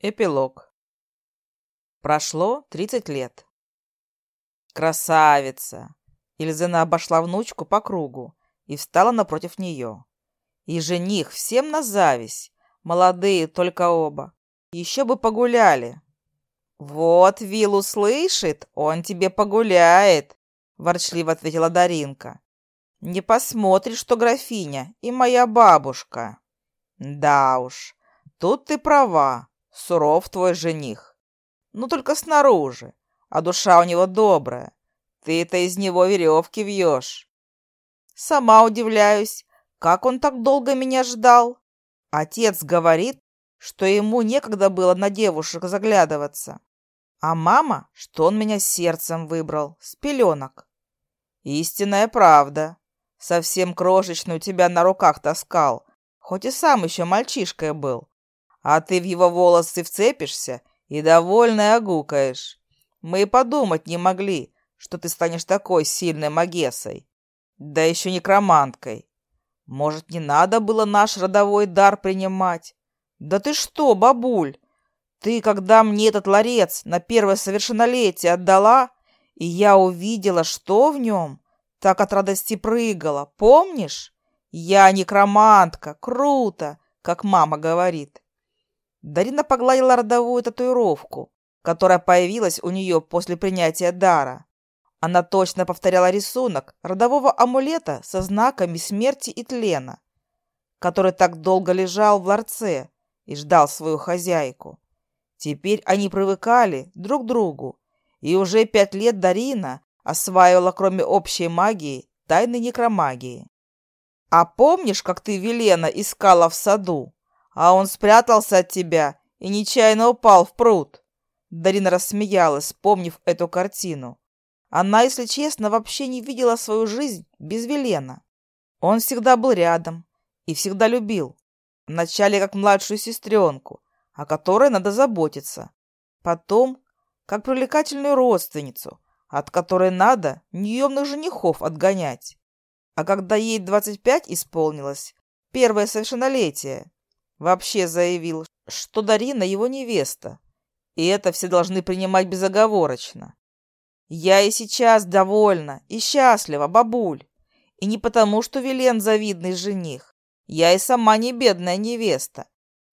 Эпилог. Прошло 30 лет. Красавица! Ильзена обошла внучку по кругу и встала напротив нее. И жених всем на зависть. Молодые только оба. Еще бы погуляли. Вот Вил услышит, он тебе погуляет, ворчливо ответила Даринка. Не посмотришь, что графиня и моя бабушка. Да уж, тут ты права суров твой жених. но ну, только снаружи, а душа у него добрая. Ты-то из него веревки вьешь. Сама удивляюсь, как он так долго меня ждал. Отец говорит, что ему некогда было на девушек заглядываться. А мама, что он меня сердцем выбрал, с пеленок. Истинная правда. Совсем крошечную тебя на руках таскал, хоть и сам еще мальчишкой был а ты в его волосы вцепишься и довольно огукаешь. Мы и подумать не могли, что ты станешь такой сильной магесой, да еще некроманткой. Может, не надо было наш родовой дар принимать? Да ты что, бабуль, ты, когда мне этот ларец на первое совершеннолетие отдала, и я увидела, что в нем, так от радости прыгала, помнишь? Я некромантка, круто, как мама говорит. Дарина погладила родовую татуировку, которая появилась у нее после принятия дара. Она точно повторяла рисунок родового амулета со знаками смерти и тлена, который так долго лежал в ларце и ждал свою хозяйку. Теперь они привыкали друг к другу, и уже пять лет Дарина осваивала, кроме общей магии, тайны некромагии. «А помнишь, как ты Велена искала в саду?» а он спрятался от тебя и нечаянно упал в пруд. Дарина рассмеялась, вспомнив эту картину. Она, если честно, вообще не видела свою жизнь без Велена. Он всегда был рядом и всегда любил. Вначале как младшую сестренку, о которой надо заботиться. Потом как привлекательную родственницу, от которой надо неемных женихов отгонять. А когда ей 25 исполнилось, первое совершеннолетие, вообще заявил, что Дарина его невеста, и это все должны принимать безоговорочно. Я и сейчас довольна и счастлива, бабуль. И не потому, что Вилен завидный жених. Я и сама не бедная невеста.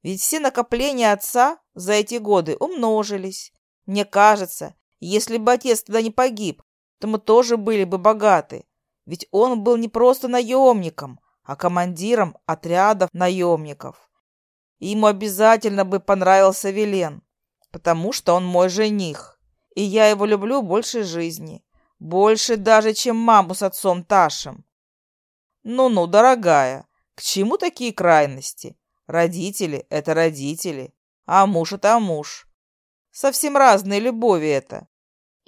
Ведь все накопления отца за эти годы умножились. Мне кажется, если бы отец тогда не погиб, то мы тоже были бы богаты. Ведь он был не просто наемником, а командиром отрядов наемников. Им обязательно бы понравился Велен, потому что он мой жених. И я его люблю больше жизни. Больше даже, чем маму с отцом Ташем. Ну-ну, дорогая, к чему такие крайности? Родители — это родители, а муж — это муж. Совсем разные любови это.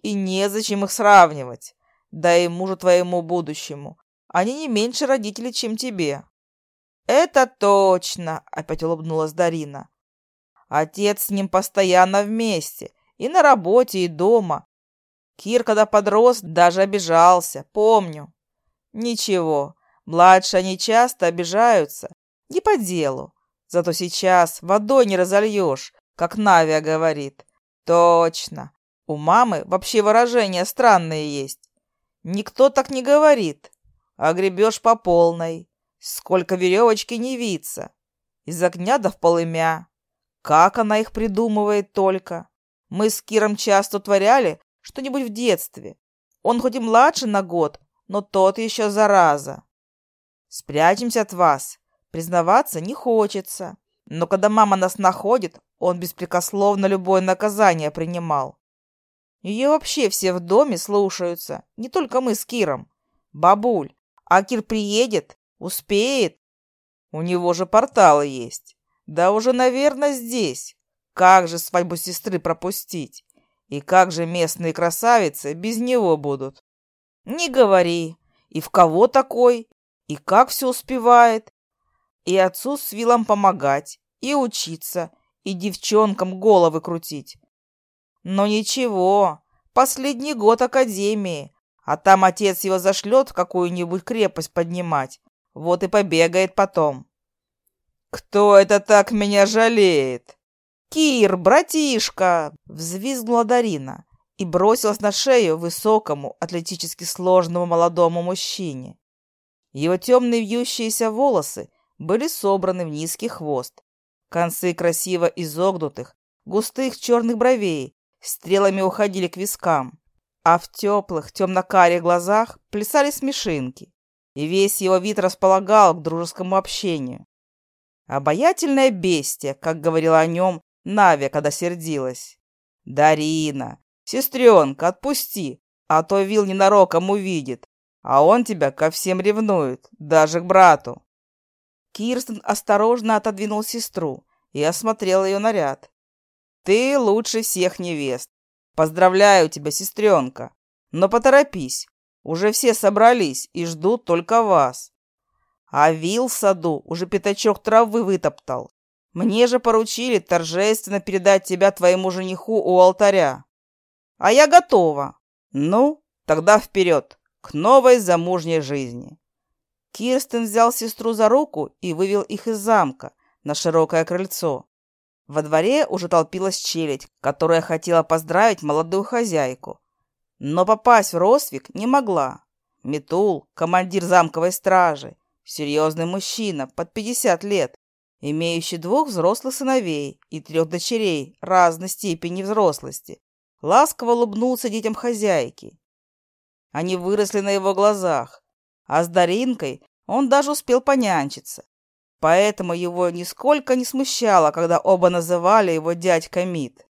И незачем их сравнивать. Да и мужу твоему будущему. Они не меньше родителей, чем тебе. «Это точно!» — опять улыбнулась Дарина. «Отец с ним постоянно вместе, и на работе, и дома. Кир, когда подрос, даже обижался, помню». «Ничего, младшие они часто обижаются, не по делу. Зато сейчас водой не разольешь, как Навия говорит. Точно. У мамы вообще выражения странные есть. Никто так не говорит. А гребешь по полной. Сколько веревочки не виться. Из огня до полымя. Как она их придумывает только. Мы с Киром часто творяли что-нибудь в детстве. Он хоть и младше на год, но тот еще зараза. Спрячемся от вас. Признаваться не хочется. Но когда мама нас находит, он беспрекословно любое наказание принимал. Ее вообще все в доме слушаются, не только мы с Киром. Бабуль, а Кир приедет, Успеет? У него же порталы есть. Да уже, наверное, здесь. Как же свадьбу сестры пропустить? И как же местные красавицы без него будут? Не говори. И в кого такой? И как все успевает? И отцу с Вилом помогать, и учиться, и девчонкам головы крутить. Но ничего, последний год академии, а там отец его зашлет в какую-нибудь крепость поднимать, вот и побегает потом. «Кто это так меня жалеет?» «Кир, братишка!» — взвизгнула Дарина и бросилась на шею высокому, атлетически сложному молодому мужчине. Его темные вьющиеся волосы были собраны в низкий хвост, концы красиво изогнутых, густых черных бровей стрелами уходили к вискам, а в теплых темно-карих глазах плясали смешинки и весь его вид располагал к дружескому общению. Обаятельное бестие, как говорила о нем Навя, когда сердилась. «Дарина, сестренка, отпусти, а то Вил ненароком увидит, а он тебя ко всем ревнует, даже к брату». Кирстен осторожно отодвинул сестру и осмотрел ее наряд. «Ты лучше всех невест. Поздравляю тебя, сестренка, но поторопись, уже все собрались и ждут только вас. А вил в саду уже пятачок травы вытоптал. Мне же поручили торжественно передать тебя твоему жениху у алтаря. А я готова. Ну, тогда вперед, к новой замужней жизни. Кирстен взял сестру за руку и вывел их из замка на широкое крыльцо. Во дворе уже толпилась челядь, которая хотела поздравить молодую хозяйку, но попасть в Росвик не могла. Метул, командир замковой стражи, серьезный мужчина, под 50 лет, имеющий двух взрослых сыновей и трех дочерей разной степени взрослости, ласково улыбнулся детям хозяйки. Они выросли на его глазах, а с Даринкой он даже успел понянчиться. Поэтому его нисколько не смущало, когда оба называли его дядька Мит.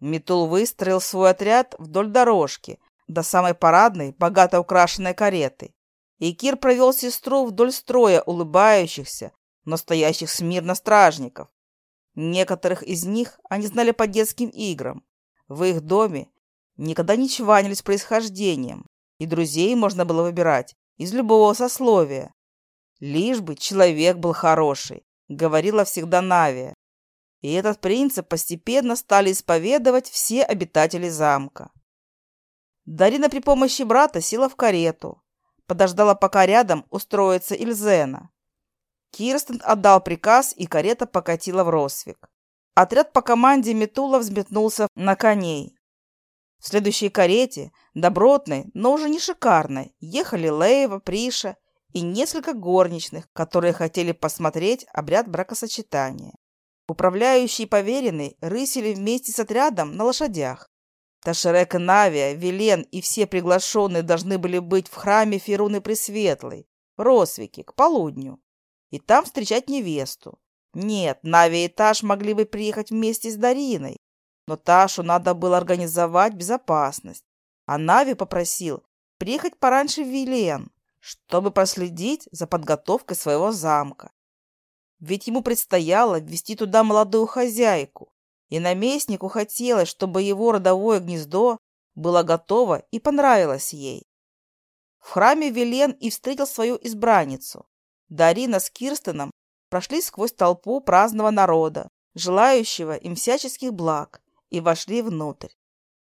Митул выстроил свой отряд вдоль дорожки до самой парадной, богато украшенной кареты. И Кир провел сестру вдоль строя улыбающихся, настоящих смирно стражников. Некоторых из них они знали по детским играм. В их доме никогда не чванились происхождением, и друзей можно было выбирать из любого сословия. Лишь бы человек был хороший, говорила всегда Навия и этот принцип постепенно стали исповедовать все обитатели замка. Дарина при помощи брата села в карету, подождала, пока рядом устроится Ильзена. Кирстен отдал приказ, и карета покатила в Росвик. Отряд по команде Метула взметнулся на коней. В следующей карете, добротной, но уже не шикарной, ехали Лейва, Приша и несколько горничных, которые хотели посмотреть обряд бракосочетания. Управляющие поверенный рысили вместе с отрядом на лошадях. Ташерек и Навия, Велен и все приглашенные должны были быть в храме Феруны Пресветлой, Росвике, к полудню, и там встречать невесту. Нет, Навия и Таш могли бы приехать вместе с Дариной, но Ташу надо было организовать безопасность, а Нави попросил приехать пораньше в Вилен, чтобы проследить за подготовкой своего замка. Ведь ему предстояло ввести туда молодую хозяйку, и наместнику хотелось, чтобы его родовое гнездо было готово и понравилось ей. В храме Велен и встретил свою избранницу. Дарина с Кирстеном прошли сквозь толпу праздного народа, желающего им всяческих благ, и вошли внутрь.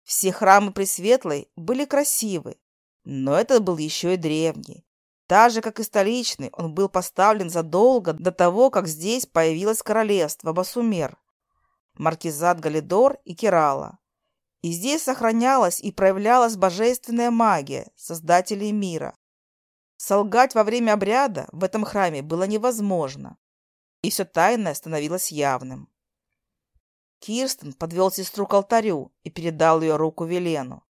Все храмы Пресветлой были красивы, но этот был еще и древний, даже как и столичный, он был поставлен задолго до того, как здесь появилось королевство Басумер, маркизат Галидор и Керала. И здесь сохранялась и проявлялась божественная магия создателей мира. Солгать во время обряда в этом храме было невозможно, и все тайное становилось явным. Кирстен подвел сестру к алтарю и передал ее руку Велену.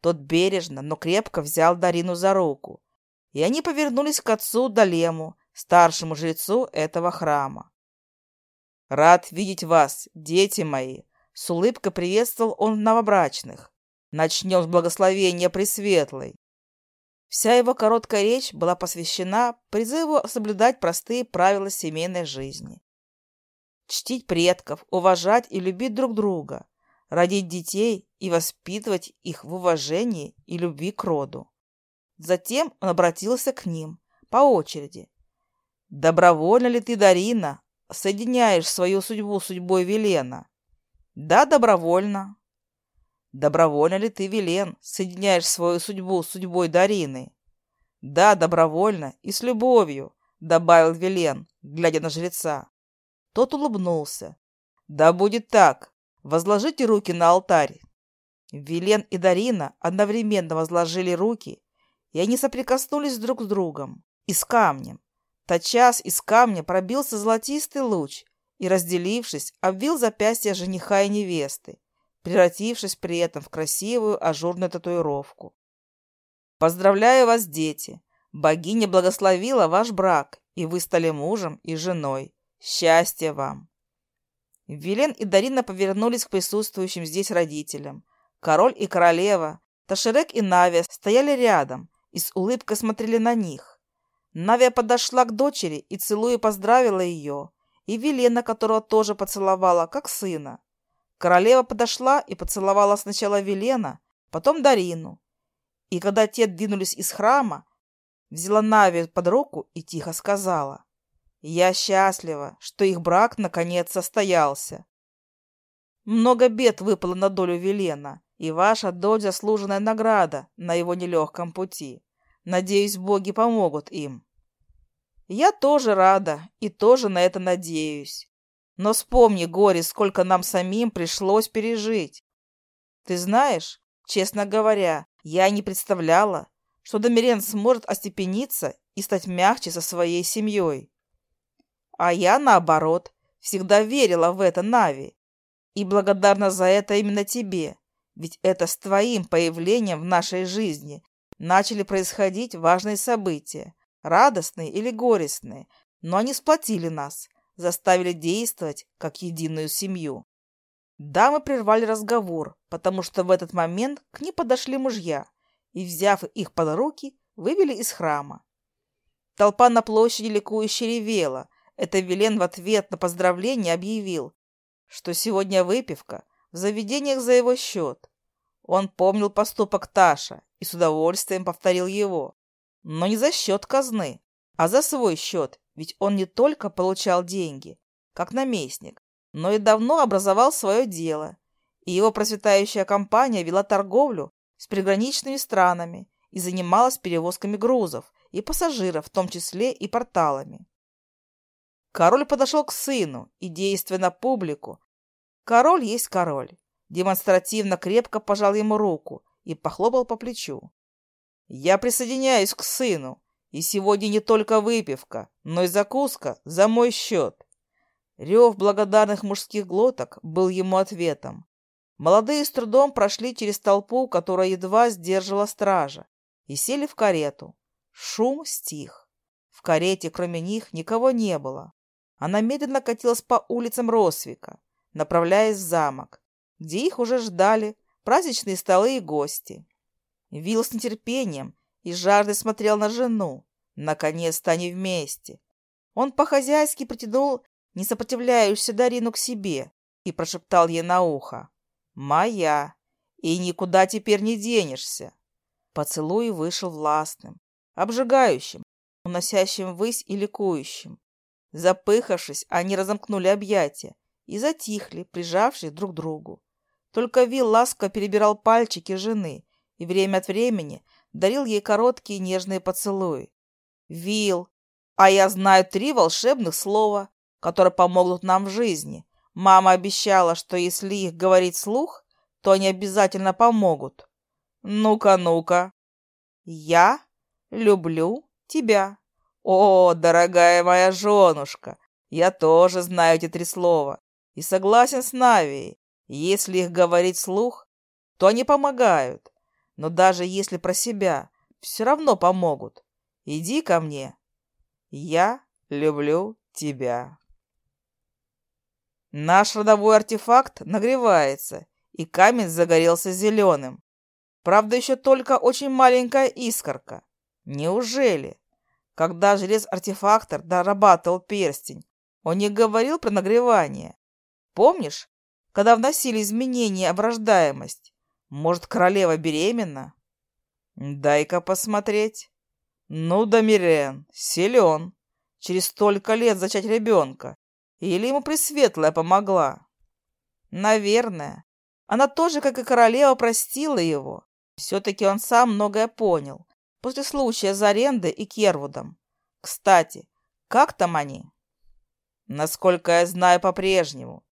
Тот бережно, но крепко взял Дарину за руку, и они повернулись к отцу Далему, старшему жрецу этого храма. «Рад видеть вас, дети мои!» С улыбкой приветствовал он новобрачных. «Начнем с благословения Пресветлой. Вся его короткая речь была посвящена призыву соблюдать простые правила семейной жизни. Чтить предков, уважать и любить друг друга, родить детей и воспитывать их в уважении и любви к роду. Затем он обратился к ним по очереди. «Добровольно ли ты, Дарина, соединяешь свою судьбу с судьбой Велена?» «Да, добровольно». «Добровольно ли ты, Велен, соединяешь свою судьбу с судьбой Дарины?» «Да, добровольно и с любовью», — добавил Велен, глядя на жреца. Тот улыбнулся. «Да будет так. Возложите руки на алтарь». Велен и Дарина одновременно возложили руки и они соприкоснулись друг с другом и с камнем. Тотчас из камня пробился золотистый луч и, разделившись, обвил запястья жениха и невесты, превратившись при этом в красивую ажурную татуировку. «Поздравляю вас, дети! Богиня благословила ваш брак, и вы стали мужем и женой. Счастья вам!» Велен и Дарина повернулись к присутствующим здесь родителям. Король и королева, Ташерек и Навия стояли рядом, и с улыбкой смотрели на них. Навия подошла к дочери и, целуя, поздравила ее, и Велена, которого тоже поцеловала, как сына. Королева подошла и поцеловала сначала Велена, потом Дарину. И когда те двинулись из храма, взяла Нави под руку и тихо сказала, «Я счастлива, что их брак наконец состоялся. Много бед выпало на долю Велена, и ваша дочь заслуженная награда на его нелегком пути. Надеюсь, боги помогут им. Я тоже рада и тоже на это надеюсь. Но вспомни, горе, сколько нам самим пришлось пережить. Ты знаешь, честно говоря, я не представляла, что Домирен сможет остепениться и стать мягче со своей семьей. А я, наоборот, всегда верила в это, Нави. И благодарна за это именно тебе, ведь это с твоим появлением в нашей жизни начали происходить важные события, радостные или горестные, но они сплотили нас, заставили действовать как единую семью. Дамы прервали разговор, потому что в этот момент к ним подошли мужья и, взяв их под руки, вывели из храма. Толпа на площади ликующе ревела. Это Велен в ответ на поздравление объявил, что сегодня выпивка в заведениях за его счет. Он помнил поступок Таша и с удовольствием повторил его. Но не за счет казны, а за свой счет, ведь он не только получал деньги, как наместник, но и давно образовал свое дело, и его процветающая компания вела торговлю с приграничными странами и занималась перевозками грузов и пассажиров, в том числе и порталами. Король подошел к сыну и, действуя на публику, король есть король, демонстративно крепко пожал ему руку и похлопал по плечу. «Я присоединяюсь к сыну, и сегодня не только выпивка, но и закуска за мой счет». Рев благодарных мужских глоток был ему ответом. Молодые с трудом прошли через толпу, которая едва сдерживала стража, и сели в карету. Шум стих. В карете, кроме них, никого не было. Она медленно катилась по улицам Росвика, направляясь в замок, где их уже ждали праздничные столы и гости. Вилл с нетерпением и жаждой смотрел на жену. Наконец-то они вместе. Он по-хозяйски притянул несопротивляющуюся Дарину к себе и прошептал ей на ухо. «Моя! И никуда теперь не денешься!» Поцелуй вышел властным, обжигающим, уносящим ввысь и ликующим. Запыхавшись, они разомкнули объятия и затихли, прижавшись друг к другу. Только Вил ласко перебирал пальчики жены и время от времени дарил ей короткие нежные поцелуи. Вил, а я знаю три волшебных слова, которые помогут нам в жизни. Мама обещала, что если их говорить слух, то они обязательно помогут. Ну-ка, ну-ка. Я люблю тебя. О, дорогая моя женушка, я тоже знаю эти три слова и согласен с Навией. Если их говорить слух, то они помогают. Но даже если про себя, все равно помогут. Иди ко мне. Я люблю тебя. Наш родовой артефакт нагревается, и камень загорелся зеленым. Правда, еще только очень маленькая искорка. Неужели? Когда жрец-артефактор дорабатывал перстень, он не говорил про нагревание. Помнишь, когда вносили изменения в рождаемость. Может, королева беременна? Дай-ка посмотреть. Ну, Домирен, силен. Через столько лет зачать ребенка. Или ему Пресветлая помогла? Наверное. Она тоже, как и королева, простила его. Все-таки он сам многое понял. После случая за арендой и Кервудом. Кстати, как там они? Насколько я знаю по-прежнему,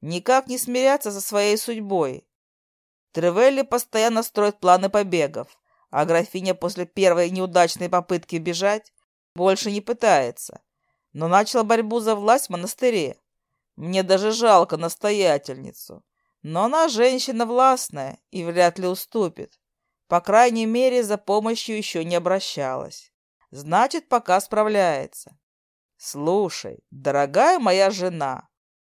Никак не смиряться со своей судьбой. Тревелли постоянно строит планы побегов, а графиня после первой неудачной попытки бежать больше не пытается, но начала борьбу за власть в монастыре. Мне даже жалко настоятельницу, но она женщина властная и вряд ли уступит. По крайней мере, за помощью еще не обращалась. Значит, пока справляется. Слушай, дорогая моя жена,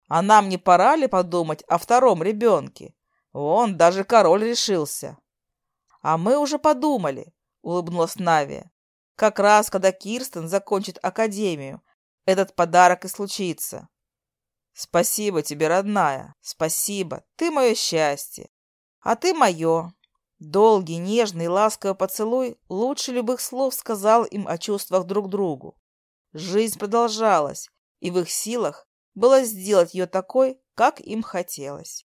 а нам не пора ли подумать о втором ребенке? Вон, даже король решился. А мы уже подумали, улыбнулась Навия. Как раз, когда Кирстен закончит академию, этот подарок и случится. Спасибо тебе, родная, спасибо, ты мое счастье. А ты мое. Долгий, нежный, ласковый поцелуй лучше любых слов сказал им о чувствах друг другу. Жизнь продолжалась, и в их силах было сделать ее такой, как им хотелось.